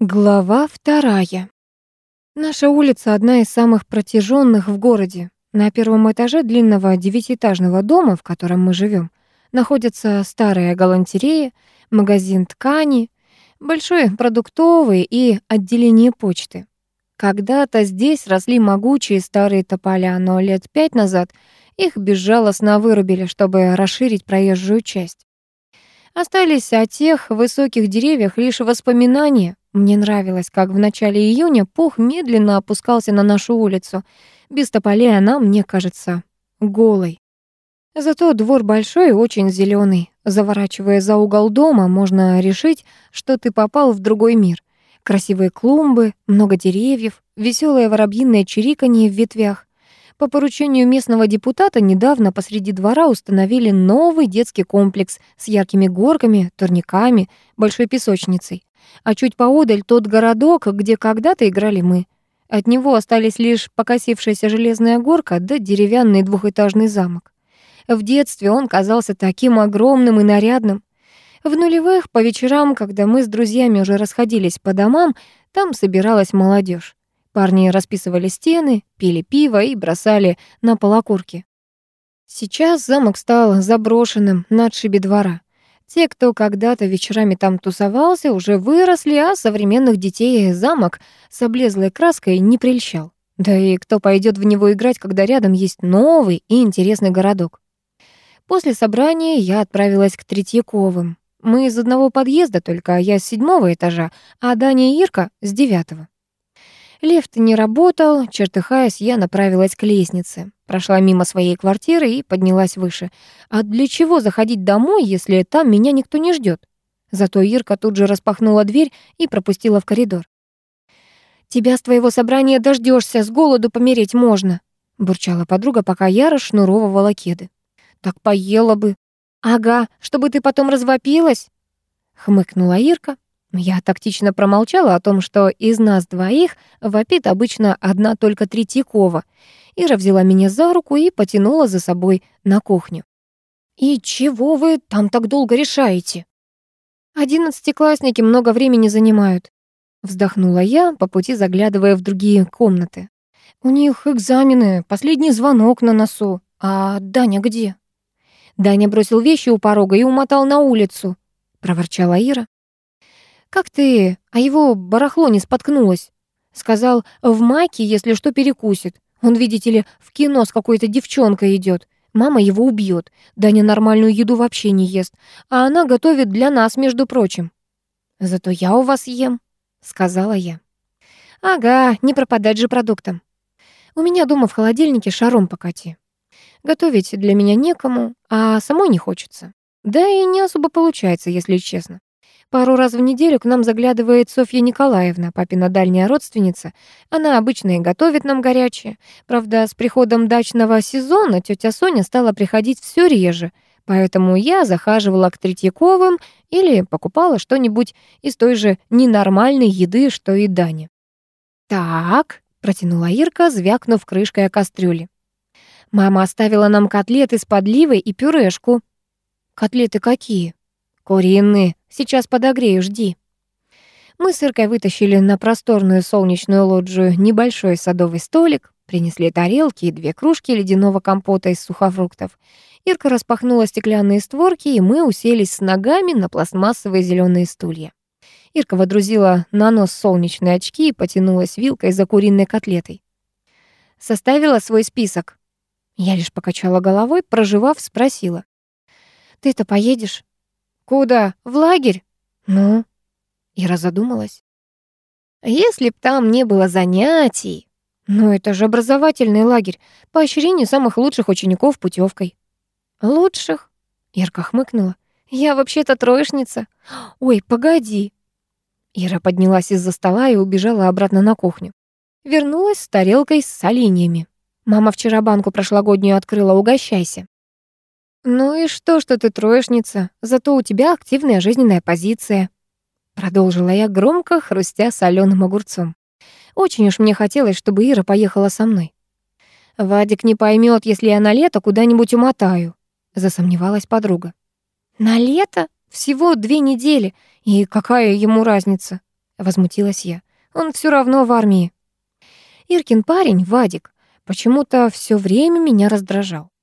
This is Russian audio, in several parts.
Глава вторая. Наша улица одна из самых протяженных в городе. На первом этаже длинного девятиэтажного дома, в котором мы живем, находятся старая галантерея, магазин ткани, большой продуктовый и отделение почты. Когда-то здесь росли могучие старые тополя, но лет пять назад их безжалостно вырубили, чтобы расширить проезжую часть. Остались о тех высоких деревьях лишь воспоминания, мне нравилось, как в начале июня пух медленно опускался на нашу улицу. Без тополей она, мне кажется, голой. Зато двор большой и очень зеленый. Заворачивая за угол дома, можно решить, что ты попал в другой мир. Красивые клумбы, много деревьев, веселое воробьиное чириканье в ветвях. По поручению местного депутата недавно посреди двора установили новый детский комплекс с яркими горками, турниками, большой песочницей а чуть поодаль тот городок, где когда-то играли мы. От него остались лишь покосившаяся железная горка да деревянный двухэтажный замок. В детстве он казался таким огромным и нарядным. В нулевых по вечерам, когда мы с друзьями уже расходились по домам, там собиралась молодежь. Парни расписывали стены, пили пиво и бросали на полокурки. Сейчас замок стал заброшенным на отшибе двора. Те, кто когда-то вечерами там тусовался, уже выросли, а современных детей замок с облезлой краской не прельщал. Да и кто пойдет в него играть, когда рядом есть новый и интересный городок? После собрания я отправилась к Третьяковым. Мы из одного подъезда, только я с седьмого этажа, а Даня и Ирка с девятого. Лифт не работал, чертыхаясь, я направилась к лестнице. Прошла мимо своей квартиры и поднялась выше. А для чего заходить домой, если там меня никто не ждет? Зато Ирка тут же распахнула дверь и пропустила в коридор. «Тебя с твоего собрания дождешься, с голоду помереть можно», бурчала подруга, пока я расшнуровывала кеды. «Так поела бы». «Ага, чтобы ты потом развопилась», хмыкнула Ирка. Я тактично промолчала о том, что из нас двоих вопит обычно одна только Третьякова. Ира взяла меня за руку и потянула за собой на кухню. «И чего вы там так долго решаете?» «Одиннадцатиклассники много времени занимают», — вздохнула я, по пути заглядывая в другие комнаты. «У них экзамены, последний звонок на носу. А Даня где?» Даня бросил вещи у порога и умотал на улицу, — проворчала Ира. «Как ты, а его барахло не споткнулось?» Сказал, в майке, если что, перекусит. Он, видите ли, в кино с какой-то девчонкой идет. Мама его убьет. Даня нормальную еду вообще не ест. А она готовит для нас, между прочим. «Зато я у вас ем», — сказала я. «Ага, не пропадать же продуктам. У меня дома в холодильнике шаром покати. Готовить для меня некому, а самой не хочется. Да и не особо получается, если честно. Пару раз в неделю к нам заглядывает Софья Николаевна, папина дальняя родственница. Она обычно и готовит нам горячее. Правда, с приходом дачного сезона тетя Соня стала приходить все реже, поэтому я захаживала к Третьяковым или покупала что-нибудь из той же ненормальной еды, что и Дани. «Так», — протянула Ирка, звякнув крышкой о кастрюле. «Мама оставила нам котлеты с подливой и пюрешку». «Котлеты какие?» «Куриные. Сейчас подогрею, жди». Мы с Иркой вытащили на просторную солнечную лоджию небольшой садовый столик, принесли тарелки и две кружки ледяного компота из сухофруктов. Ирка распахнула стеклянные створки, и мы уселись с ногами на пластмассовые зеленые стулья. Ирка водрузила на нос солнечные очки и потянулась вилкой за куриной котлетой. Составила свой список. Я лишь покачала головой, проживав, спросила. «Ты-то поедешь?» «Куда? В лагерь?» «Ну?» Ира задумалась. «Если б там не было занятий...» «Ну, это же образовательный лагерь, поощрение самых лучших учеников путевкой. «Лучших?» Ирка хмыкнула. «Я вообще-то троечница. Ой, погоди!» Ира поднялась из-за стола и убежала обратно на кухню. Вернулась с тарелкой с соленьями. «Мама вчера банку прошлогоднюю открыла, угощайся». «Ну и что, что ты троечница? Зато у тебя активная жизненная позиция», продолжила я громко, хрустя соленым огурцом. Очень уж мне хотелось, чтобы Ира поехала со мной. «Вадик не поймет, если я на лето куда-нибудь умотаю», засомневалась подруга. «На лето? Всего две недели. И какая ему разница?» — возмутилась я. «Он все равно в армии». Иркин парень, Вадик, почему-то все время меня раздражал.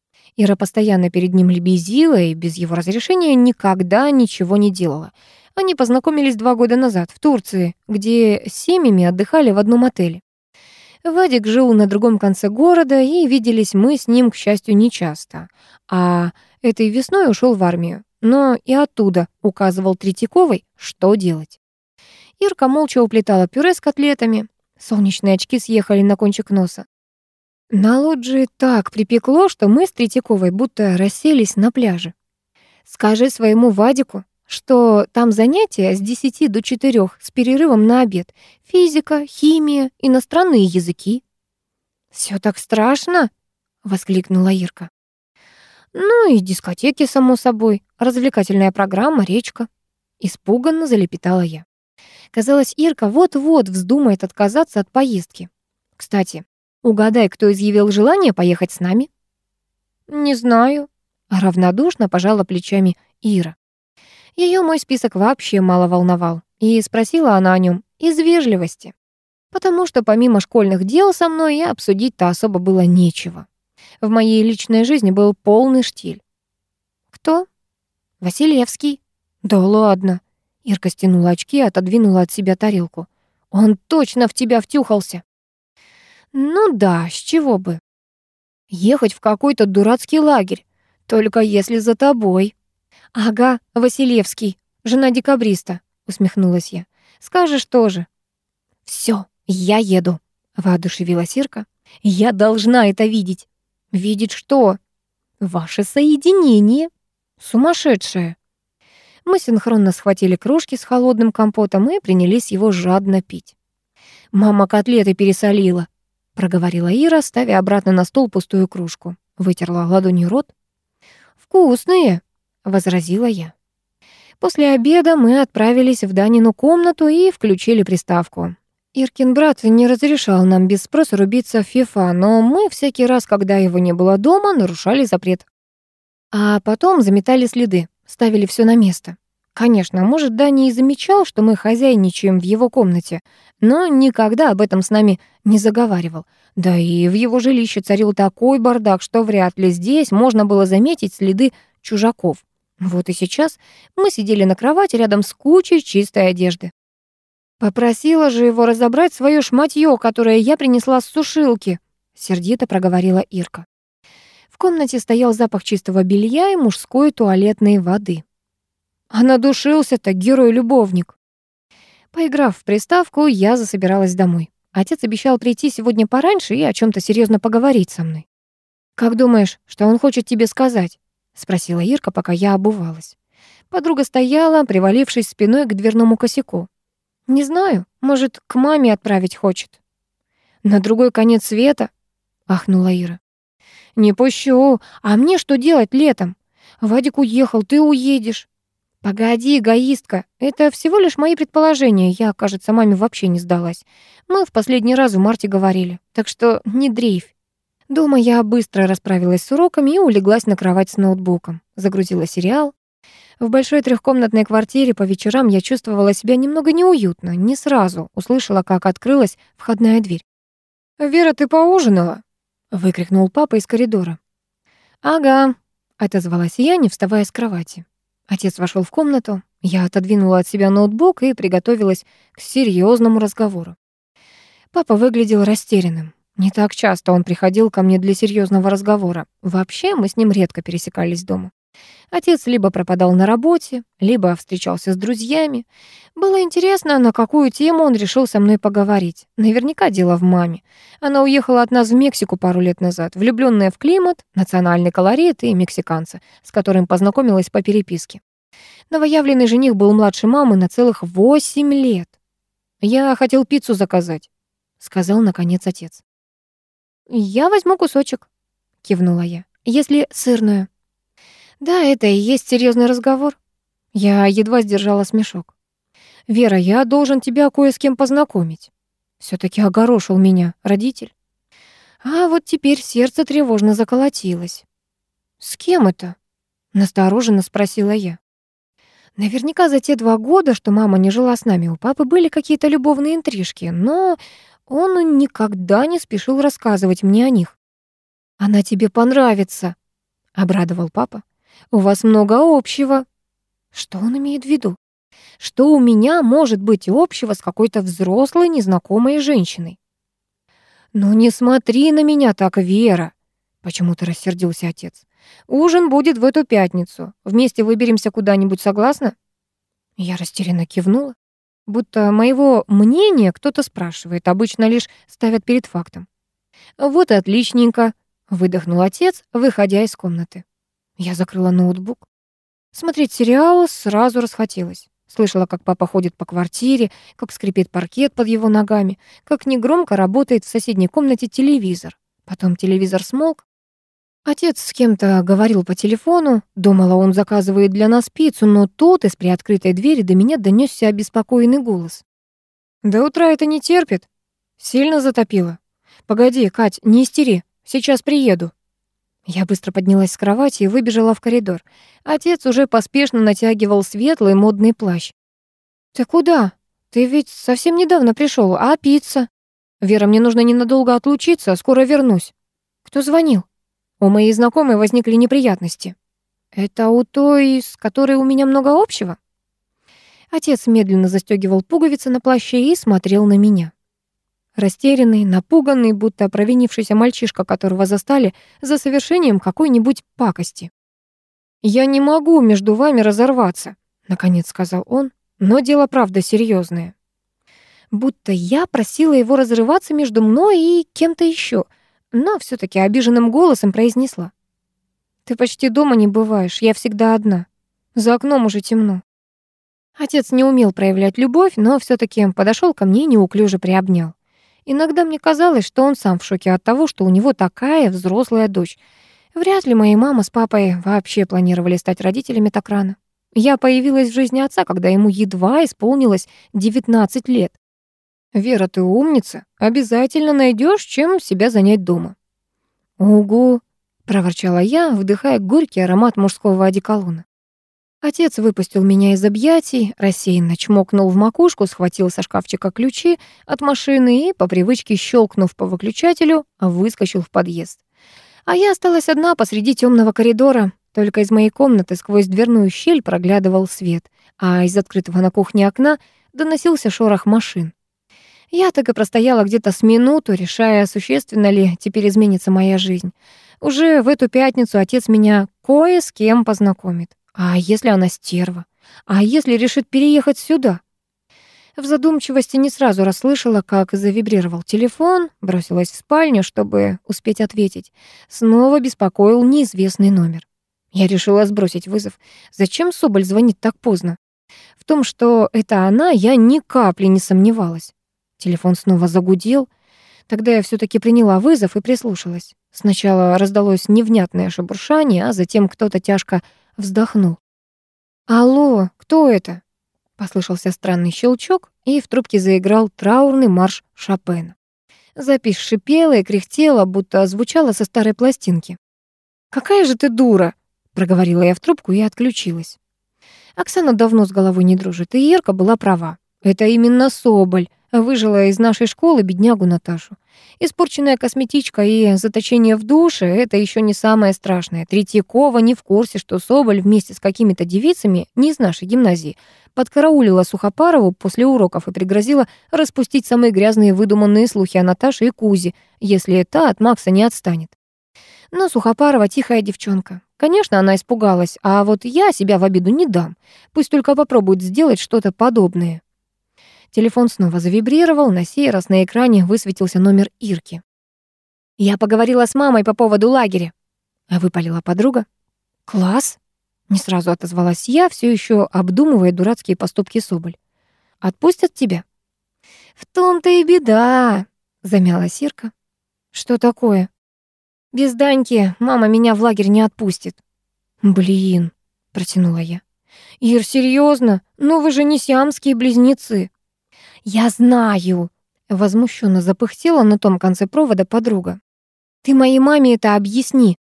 Ира постоянно перед ним лебезила и без его разрешения никогда ничего не делала. Они познакомились два года назад в Турции, где с семьями отдыхали в одном отеле. Вадик жил на другом конце города, и виделись мы с ним, к счастью, нечасто. А этой весной ушел в армию. Но и оттуда указывал Третьяковой, что делать. Ирка молча уплетала пюре с котлетами. Солнечные очки съехали на кончик носа. На лоджии так припекло, что мы с Третьяковой будто расселись на пляже. «Скажи своему Вадику, что там занятия с 10 до 4 с перерывом на обед. Физика, химия, иностранные языки. Все так страшно?» — воскликнула Ирка. «Ну и дискотеки, само собой, развлекательная программа, речка». Испуганно залепетала я. Казалось, Ирка вот-вот вздумает отказаться от поездки. «Кстати, угадай, кто изъявил желание поехать с нами?» «Не знаю», — равнодушно пожала плечами Ира. Ее мой список вообще мало волновал, и спросила она о нем из вежливости. Потому что помимо школьных дел со мной и обсудить-то особо было нечего. В моей личной жизни был полный штиль. «Кто?» «Василевский». «Да ладно». Ирка стянула очки и отодвинула от себя тарелку. «Он точно в тебя втюхался». «Ну да, с чего бы?» «Ехать в какой-то дурацкий лагерь, только если за тобой». «Ага, Василевский, жена декабриста», — усмехнулась я. «Скажешь тоже». «Всё, я еду», — воодушевилась Ирка. «Я должна это видеть». «Видеть что?» «Ваше соединение». «Сумасшедшее». Мы синхронно схватили кружки с холодным компотом и принялись его жадно пить. «Мама котлеты пересолила», — проговорила Ира, ставя обратно на стол пустую кружку. Вытерла ладонью рот. «Вкусные», — возразила я. После обеда мы отправились в Данину комнату и включили приставку. Иркин брат не разрешал нам без спроса рубиться в фифа, но мы всякий раз, когда его не было дома, нарушали запрет. А потом заметали следы, ставили все на место. Конечно, может, Дани и замечал, что мы хозяйничаем в его комнате, но никогда об этом с нами не заговаривал. Да и в его жилище царил такой бардак, что вряд ли здесь можно было заметить следы чужаков. Вот и сейчас мы сидели на кровати рядом с кучей чистой одежды. Попросила же его разобрать свое шматье, которое я принесла с сушилки, сердито проговорила Ирка. В комнате стоял запах чистого белья и мужской туалетной воды. А надушился-то герой-любовник. Поиграв в приставку, я засобиралась домой. Отец обещал прийти сегодня пораньше и о чем то серьезно поговорить со мной. «Как думаешь, что он хочет тебе сказать?» — спросила Ирка, пока я обувалась. Подруга стояла, привалившись спиной к дверному косяку. «Не знаю, может, к маме отправить хочет». «На другой конец света?» — ахнула Ира. «Не пущу. А мне что делать летом? Вадик уехал, ты уедешь». «Погоди, эгоистка, это всего лишь мои предположения. Я, кажется, маме вообще не сдалась. Мы в последний раз в марте говорили, так что не дрейфь. Дома я быстро расправилась с уроками и улеглась на кровать с ноутбуком. Загрузила сериал. В большой трехкомнатной квартире по вечерам я чувствовала себя немного неуютно. Не сразу услышала, как открылась входная дверь. «Вера, ты поужинала?» — выкрикнул папа из коридора. «Ага», — отозвалась я, не вставая с кровати. Отец вошел в комнату. Я отодвинула от себя ноутбук и приготовилась к серьезному разговору. Папа выглядел растерянным. Не так часто он приходил ко мне для серьезного разговора. Вообще мы с ним редко пересекались дома. Отец либо пропадал на работе, либо встречался с друзьями. Было интересно, на какую тему он решил со мной поговорить. Наверняка дело в маме. Она уехала от нас в Мексику пару лет назад, влюбленная в климат, национальный колорит и мексиканца, с которым познакомилась по переписке. Новоявленный жених был младше мамы на целых восемь лет. «Я хотел пиццу заказать», — сказал наконец отец. «Я возьму кусочек», — кивнула я, — «если сырную». Да, это и есть серьезный разговор. Я едва сдержала смешок. «Вера, я должен тебя кое с кем познакомить». все таки огорошил меня родитель. А вот теперь сердце тревожно заколотилось. «С кем это?» — настороженно спросила я. Наверняка за те два года, что мама не жила с нами, у папы были какие-то любовные интрижки, но он никогда не спешил рассказывать мне о них. «Она тебе понравится», — обрадовал папа. «У вас много общего». Что он имеет в виду? Что у меня может быть общего с какой-то взрослой незнакомой женщиной? «Ну не смотри на меня так, Вера!» Почему-то рассердился отец. «Ужин будет в эту пятницу. Вместе выберемся куда-нибудь, согласна?» Я растерянно кивнула. Будто моего мнения кто-то спрашивает, обычно лишь ставят перед фактом. «Вот и отличненько», — выдохнул отец, выходя из комнаты. Я закрыла ноутбук. Смотреть сериал сразу расхотелось. Слышала, как папа ходит по квартире, как скрипит паркет под его ногами, как негромко работает в соседней комнате телевизор. Потом телевизор смолк. Отец с кем-то говорил по телефону, думала, он заказывает для нас пиццу, но тут из приоткрытой двери до меня донесся обеспокоенный голос. «До утра это не терпит. Сильно затопило. Погоди, Кать, не истери, сейчас приеду». Я быстро поднялась с кровати и выбежала в коридор. Отец уже поспешно натягивал светлый модный плащ. «Ты куда? Ты ведь совсем недавно пришел, а пицца?» «Вера, мне нужно ненадолго отлучиться, скоро вернусь». «Кто звонил?» «У моей знакомой возникли неприятности». «Это у той, с которой у меня много общего?» Отец медленно застегивал пуговицы на плаще и смотрел на меня. Растерянный, напуганный, будто провинившийся мальчишка, которого застали за совершением какой-нибудь пакости. «Я не могу между вами разорваться», — наконец сказал он, «но дело правда серьезное. Будто я просила его разрываться между мной и кем-то еще, но все таки обиженным голосом произнесла. «Ты почти дома не бываешь, я всегда одна. За окном уже темно». Отец не умел проявлять любовь, но все таки подошел ко мне и неуклюже приобнял. Иногда мне казалось, что он сам в шоке от того, что у него такая взрослая дочь. Вряд ли моя мама с папой вообще планировали стать родителями так рано. Я появилась в жизни отца, когда ему едва исполнилось 19 лет. «Вера, ты умница. Обязательно найдешь, чем себя занять дома». «Угу», — проворчала я, вдыхая горький аромат мужского одеколона. Отец выпустил меня из объятий, рассеянно чмокнул в макушку, схватил со шкафчика ключи от машины и, по привычке щелкнув по выключателю, выскочил в подъезд. А я осталась одна посреди темного коридора. Только из моей комнаты сквозь дверную щель проглядывал свет, а из открытого на кухне окна доносился шорох машин. Я так и простояла где-то с минуту, решая, существенно ли теперь изменится моя жизнь. Уже в эту пятницу отец меня кое с кем познакомит. А если она стерва? А если решит переехать сюда? В задумчивости не сразу расслышала, как завибрировал телефон, бросилась в спальню, чтобы успеть ответить. Снова беспокоил неизвестный номер. Я решила сбросить вызов. Зачем Соболь звонит так поздно? В том, что это она, я ни капли не сомневалась. Телефон снова загудел. Тогда я все таки приняла вызов и прислушалась. Сначала раздалось невнятное шебуршание, а затем кто-то тяжко вздохнул. «Алло, кто это?» Послышался странный щелчок, и в трубке заиграл траурный марш Шопена. Запись шипела и кряхтела, будто звучала со старой пластинки. «Какая же ты дура!» — проговорила я в трубку и отключилась. Оксана давно с головой не дружит, и Ерка была права. Это именно Соболь выжила из нашей школы беднягу Наташу. Испорченная косметичка и заточение в душе — это еще не самое страшное. Третьякова не в курсе, что Соболь вместе с какими-то девицами, не из нашей гимназии, подкараулила Сухопарову после уроков и пригрозила распустить самые грязные выдуманные слухи о Наташе и Кузе, если это от Макса не отстанет. Но Сухопарова тихая девчонка. Конечно, она испугалась, а вот я себя в обиду не дам. Пусть только попробует сделать что-то подобное. Телефон снова завибрировал, на сей раз на экране высветился номер Ирки. «Я поговорила с мамой по поводу лагеря», — выпалила подруга. «Класс?» — не сразу отозвалась я, все еще обдумывая дурацкие поступки Соболь. «Отпустят тебя?» «В том-то и беда», — замялась Ирка. «Что такое?» «Без Даньки мама меня в лагерь не отпустит». «Блин», — протянула я. «Ир, серьезно? Ну вы же не сиамские близнецы». «Я знаю!» — возмущенно запыхтела на том конце провода подруга. «Ты моей маме это объясни!»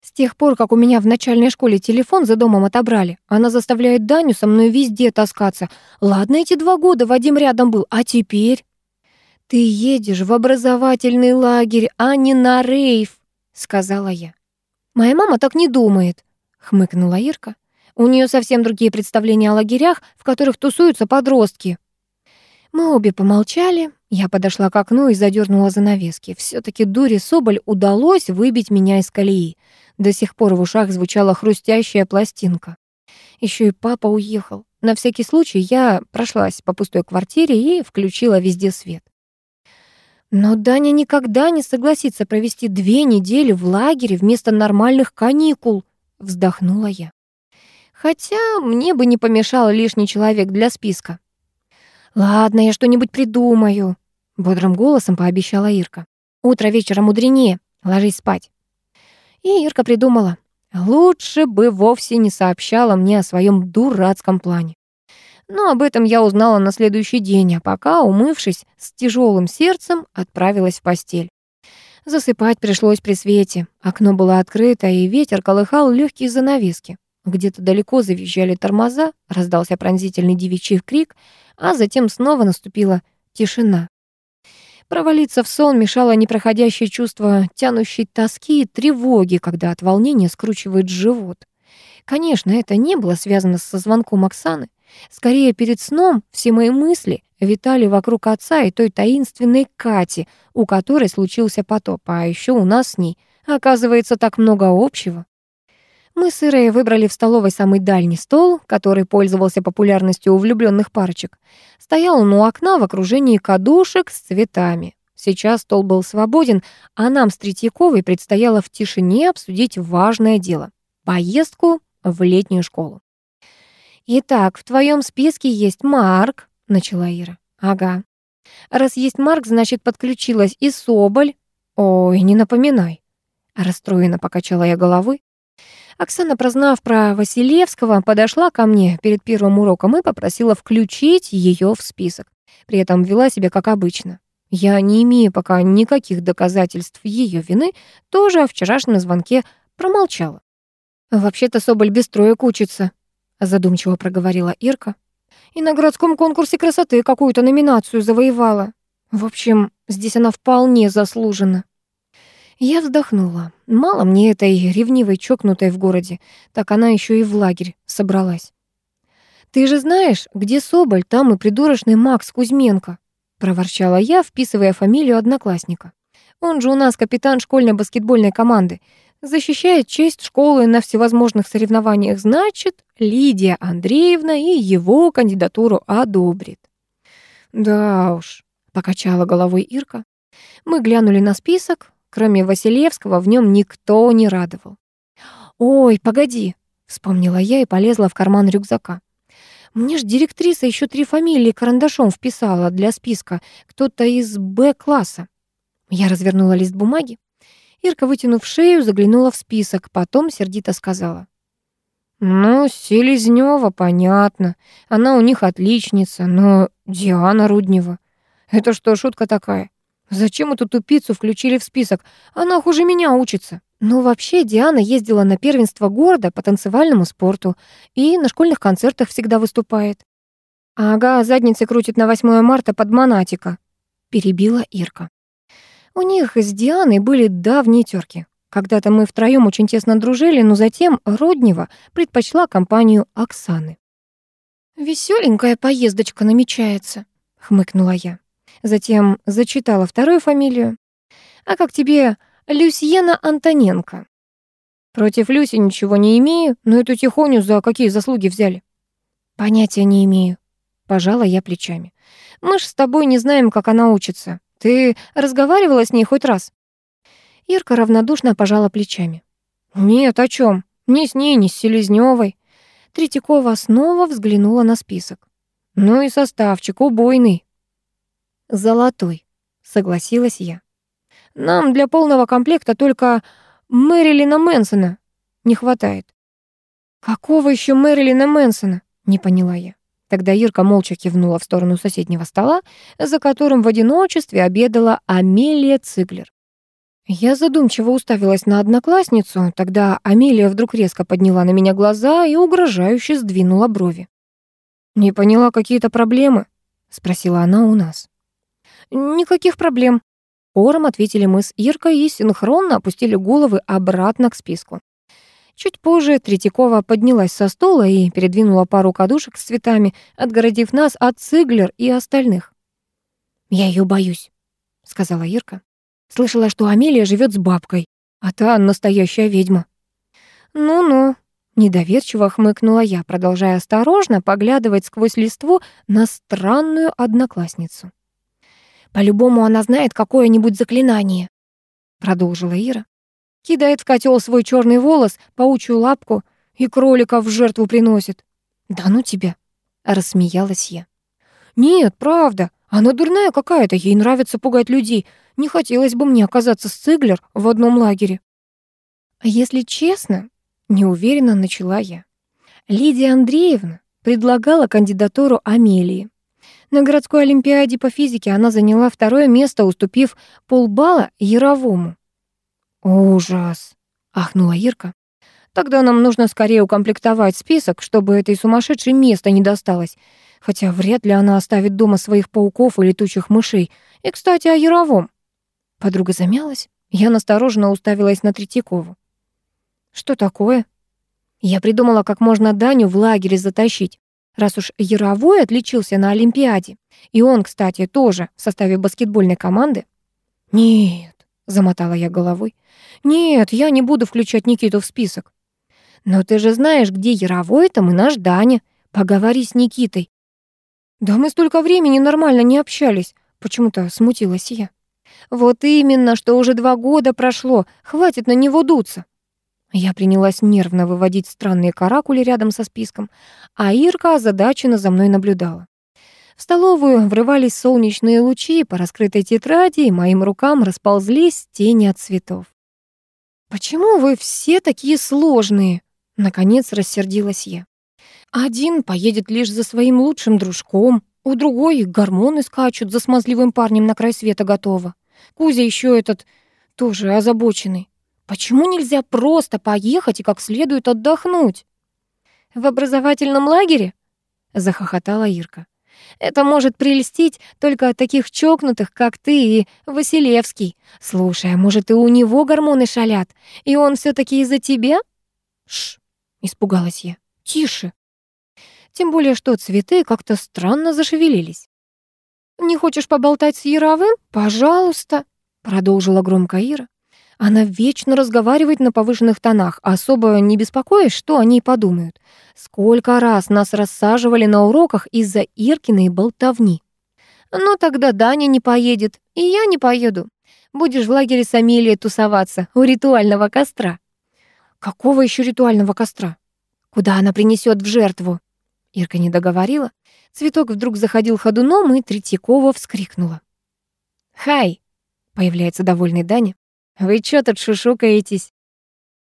С тех пор, как у меня в начальной школе телефон за домом отобрали, она заставляет Даню со мной везде таскаться. Ладно, эти два года Вадим рядом был, а теперь... «Ты едешь в образовательный лагерь, а не на рейв», — сказала я. «Моя мама так не думает», — хмыкнула Ирка. «У нее совсем другие представления о лагерях, в которых тусуются подростки». Мы обе помолчали. Я подошла к окну и задернула занавески. все таки дуре Соболь удалось выбить меня из колеи. До сих пор в ушах звучала хрустящая пластинка. Еще и папа уехал. На всякий случай я прошлась по пустой квартире и включила везде свет. Но Даня никогда не согласится провести две недели в лагере вместо нормальных каникул, вздохнула я. Хотя мне бы не помешал лишний человек для списка. Ладно, я что-нибудь придумаю, бодрым голосом пообещала Ирка. Утро вечера мудренее. Ложись спать. И Ирка придумала. Лучше бы вовсе не сообщала мне о своем дурацком плане. Но об этом я узнала на следующий день, а пока, умывшись, с тяжелым сердцем отправилась в постель. Засыпать пришлось при свете. Окно было открыто, и ветер колыхал легкие занавески. Где-то далеко завизжали тормоза, раздался пронзительный девичий крик, а затем снова наступила тишина. Провалиться в сон мешало непроходящее чувство тянущей тоски и тревоги, когда от волнения скручивает живот. Конечно, это не было связано со звонком Оксаны. Скорее, перед сном все мои мысли витали вокруг отца и той таинственной Кати, у которой случился потоп, а еще у нас с ней, оказывается, так много общего. Мы с Ирой выбрали в столовой самый дальний стол, который пользовался популярностью у влюбленных парочек. Стоял он у окна в окружении кадушек с цветами. Сейчас стол был свободен, а нам с Третьяковой предстояло в тишине обсудить важное дело — поездку в летнюю школу. «Итак, в твоем списке есть Марк», — начала Ира. «Ага. Раз есть Марк, значит, подключилась и Соболь». «Ой, не напоминай». Расстроенно покачала я головой. Оксана, прознав про Василевского, подошла ко мне перед первым уроком и попросила включить ее в список. При этом вела себя как обычно. Я, не имея пока никаких доказательств ее вины, тоже о вчерашнем звонке промолчала. «Вообще-то Соболь без троек учится», — задумчиво проговорила Ирка. «И на городском конкурсе красоты какую-то номинацию завоевала. В общем, здесь она вполне заслужена». Я вздохнула. Мало мне этой ревнивой чокнутой в городе, так она еще и в лагерь собралась. «Ты же знаешь, где Соболь, там и придурочный Макс Кузьменко», проворчала я, вписывая фамилию одноклассника. «Он же у нас капитан школьной баскетбольной команды. Защищает честь школы на всевозможных соревнованиях, значит, Лидия Андреевна и его кандидатуру одобрит». «Да уж», — покачала головой Ирка. Мы глянули на список, Кроме Василевского, в нем никто не радовал. «Ой, погоди!» — вспомнила я и полезла в карман рюкзака. «Мне ж директриса еще три фамилии карандашом вписала для списка. Кто-то из Б-класса». Я развернула лист бумаги. Ирка, вытянув шею, заглянула в список, потом сердито сказала. «Ну, Селезнёва, понятно. Она у них отличница, но Диана Руднева. Это что, шутка такая? Зачем эту тупицу включили в список? Она хуже меня учится. Ну, вообще, Диана ездила на первенство города по танцевальному спорту и на школьных концертах всегда выступает. Ага, задницы крутит на 8 марта под Монатика, перебила Ирка. У них с Дианой были давние терки. Когда-то мы втроем очень тесно дружили, но затем Роднева предпочла компанию Оксаны. Веселенькая поездочка намечается», — хмыкнула я. Затем зачитала вторую фамилию. «А как тебе Люсьена Антоненко?» «Против Люси ничего не имею, но эту тихоню за какие заслуги взяли?» «Понятия не имею», — пожала я плечами. «Мы ж с тобой не знаем, как она учится. Ты разговаривала с ней хоть раз?» Ирка равнодушно пожала плечами. «Нет, о чем? Ни с ней, ни с Селезнёвой». Третьякова снова взглянула на список. «Ну и составчик убойный». «Золотой», — согласилась я. «Нам для полного комплекта только Мэрилина Мэнсона не хватает». «Какого еще Мэрилина Мэнсона?» — не поняла я. Тогда Ирка молча кивнула в сторону соседнего стола, за которым в одиночестве обедала Амелия Циглер. Я задумчиво уставилась на одноклассницу, тогда Амелия вдруг резко подняла на меня глаза и угрожающе сдвинула брови. «Не поняла, какие-то проблемы?» — спросила она у нас. «Никаких проблем», — хором ответили мы с Иркой и синхронно опустили головы обратно к списку. Чуть позже Третьякова поднялась со стула и передвинула пару кадушек с цветами, отгородив нас от Циглер и остальных. «Я ее боюсь», — сказала Ирка. «Слышала, что Амелия живет с бабкой, а та настоящая ведьма». «Ну-ну», — недоверчиво хмыкнула я, продолжая осторожно поглядывать сквозь листву на странную одноклассницу. «По-любому она знает какое-нибудь заклинание», — продолжила Ира. Кидает в котел свой черный волос, паучью лапку и кроликов в жертву приносит. «Да ну тебя!» — рассмеялась я. «Нет, правда, она дурная какая-то, ей нравится пугать людей. Не хотелось бы мне оказаться с Циглер в одном лагере». А если честно, неуверенно начала я. Лидия Андреевна предлагала кандидатуру Амелии. На городской олимпиаде по физике она заняла второе место, уступив полбалла Яровому. «Ужас!» — ахнула Ирка. «Тогда нам нужно скорее укомплектовать список, чтобы этой сумасшедшей места не досталось. Хотя вряд ли она оставит дома своих пауков и летучих мышей. И, кстати, о Яровом». Подруга замялась. Я настороженно уставилась на Третьякову. «Что такое?» Я придумала, как можно Даню в лагере затащить. Раз уж Яровой отличился на Олимпиаде, и он, кстати, тоже в составе баскетбольной команды. «Нет, Замотала я головой. Нет, я не буду включать Никиту в список. Но ты же знаешь, где Яровой там и наш Даня. Поговори с Никитой. Да мы столько времени нормально не общались. Почему-то смутилась я. Вот именно, что уже два года прошло. Хватит на него дуться. Я принялась нервно выводить странные каракули рядом со списком, а Ирка озадаченно за мной наблюдала. В столовую врывались солнечные лучи, по раскрытой тетради и моим рукам расползлись тени от цветов. «Почему вы все такие сложные?» Наконец рассердилась я. Один поедет лишь за своим лучшим дружком, у другой гормоны скачут за смазливым парнем на край света готова. Кузя еще этот тоже озабоченный. Почему нельзя просто поехать и как следует отдохнуть? В образовательном лагере? Захохотала Ирка. Это может прельстить только таких чокнутых, как ты и Василевский. Слушай, а может, и у него гормоны шалят, и он все таки из-за тебя? Шш, испугалась я. Тише. Тем более, что цветы как-то странно зашевелились. «Не хочешь поболтать с Яровым? Пожалуйста», — продолжила громко Ира. Она вечно разговаривает на повышенных тонах, особо не беспокоясь, что они подумают. Сколько раз нас рассаживали на уроках из-за Иркиной болтовни. Ну тогда Даня не поедет, и я не поеду. Будешь в лагере с Амелией тусоваться у ритуального костра. Какого еще ритуального костра? Куда она принесет в жертву? Ирка не договорила. Цветок вдруг заходил ходуном, и Третьякова вскрикнула. «Хай!» — появляется довольный Даня. Вы чё тут шушукаетесь?»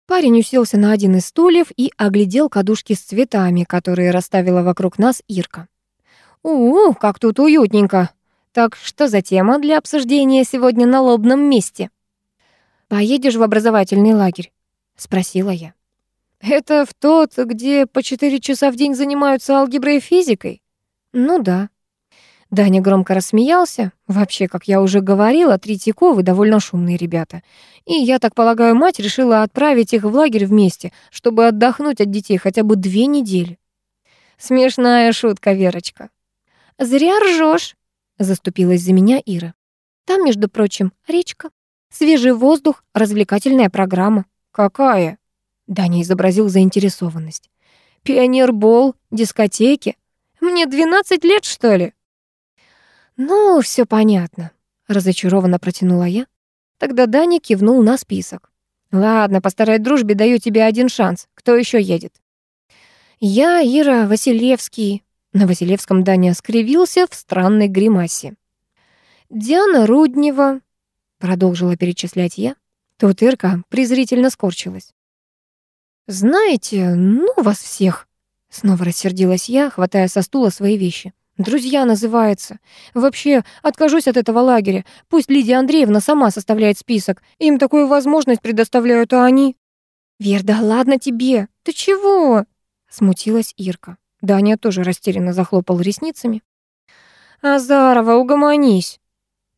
Парень уселся на один из стульев и оглядел кадушки с цветами, которые расставила вокруг нас Ирка. «У, как тут уютненько! Так что за тема для обсуждения сегодня на лобном месте?» «Поедешь в образовательный лагерь?» — спросила я. «Это в тот, где по четыре часа в день занимаются алгеброй и физикой?» «Ну да», Даня громко рассмеялся. Вообще, как я уже говорила, Третьяковы довольно шумные ребята. И, я так полагаю, мать решила отправить их в лагерь вместе, чтобы отдохнуть от детей хотя бы две недели. Смешная шутка, Верочка. «Зря ржешь», — заступилась за меня Ира. «Там, между прочим, речка, свежий воздух, развлекательная программа». «Какая?» — Даня изобразил заинтересованность. «Пионербол, дискотеки. Мне 12 лет, что ли?» «Ну, все понятно», — разочарованно протянула я. Тогда Даня кивнул на список. «Ладно, по старой дружбе даю тебе один шанс. Кто еще едет?» «Я, Ира, Василевский». На Василевском Даня скривился в странной гримасе. «Диана Руднева», — продолжила перечислять я. Тут Ирка презрительно скорчилась. «Знаете, ну вас всех!» Снова рассердилась я, хватая со стула свои вещи. Друзья называется. Вообще, откажусь от этого лагеря. Пусть Лидия Андреевна сама составляет список. Им такую возможность предоставляют, а они... Верда, ладно тебе. Ты чего? Смутилась Ирка. Даня тоже растерянно захлопал ресницами. «Азарова, угомонись!»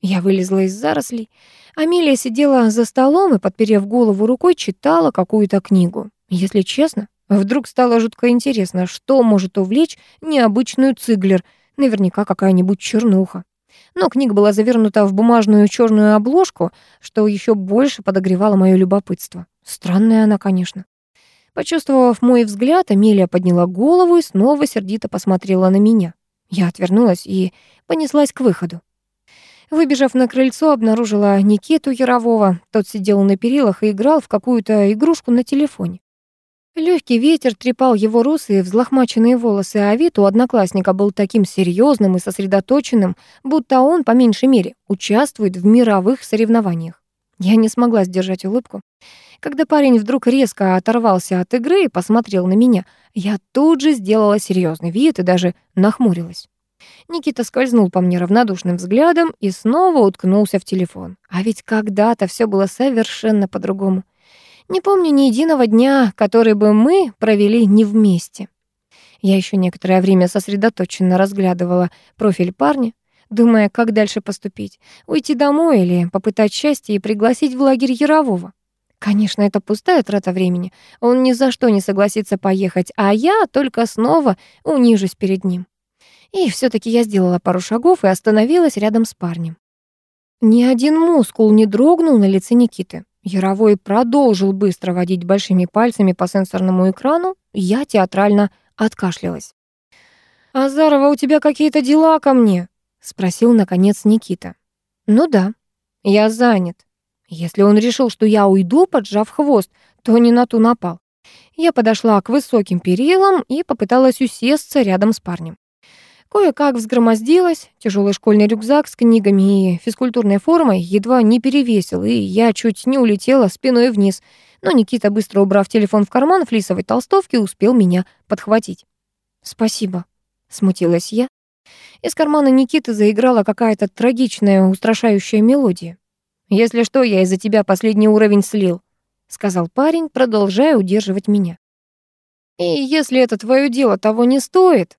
Я вылезла из зарослей. Амелия сидела за столом и, подперев голову рукой, читала какую-то книгу. Если честно, вдруг стало жутко интересно, что может увлечь необычную Циглер, наверняка какая-нибудь чернуха. Но книга была завернута в бумажную черную обложку, что еще больше подогревало мое любопытство. Странная она, конечно. Почувствовав мой взгляд, Амелия подняла голову и снова сердито посмотрела на меня. Я отвернулась и понеслась к выходу. Выбежав на крыльцо, обнаружила Никиту Ярового. Тот сидел на перилах и играл в какую-то игрушку на телефоне. Легкий ветер трепал его русые взлохмаченные волосы, а вид у одноклассника был таким серьезным и сосредоточенным, будто он, по меньшей мере, участвует в мировых соревнованиях. Я не смогла сдержать улыбку. Когда парень вдруг резко оторвался от игры и посмотрел на меня, я тут же сделала серьезный вид и даже нахмурилась. Никита скользнул по мне равнодушным взглядом и снова уткнулся в телефон. А ведь когда-то все было совершенно по-другому. Не помню ни единого дня, который бы мы провели не вместе. Я еще некоторое время сосредоточенно разглядывала профиль парня, думая, как дальше поступить. Уйти домой или попытать счастье и пригласить в лагерь Ярового. Конечно, это пустая трата времени. Он ни за что не согласится поехать, а я только снова унижусь перед ним. И все таки я сделала пару шагов и остановилась рядом с парнем. Ни один мускул не дрогнул на лице Никиты. Яровой продолжил быстро водить большими пальцами по сенсорному экрану. Я театрально откашлялась. «Азарова, у тебя какие-то дела ко мне?» — спросил, наконец, Никита. «Ну да, я занят», если он решил, что я уйду, поджав хвост, то не на ту напал. Я подошла к высоким перилам и попыталась усесться рядом с парнем. Кое-как взгромоздилась, тяжелый школьный рюкзак с книгами и физкультурной формой едва не перевесил, и я чуть не улетела спиной вниз. Но Никита, быстро убрав телефон в карман флисовой толстовки, успел меня подхватить. «Спасибо», — смутилась я. Из кармана Никиты заиграла какая-то трагичная, устрашающая мелодия. «Если что, я из-за тебя последний уровень слил», — сказал парень, продолжая удерживать меня. «И если это твое дело того не стоит»,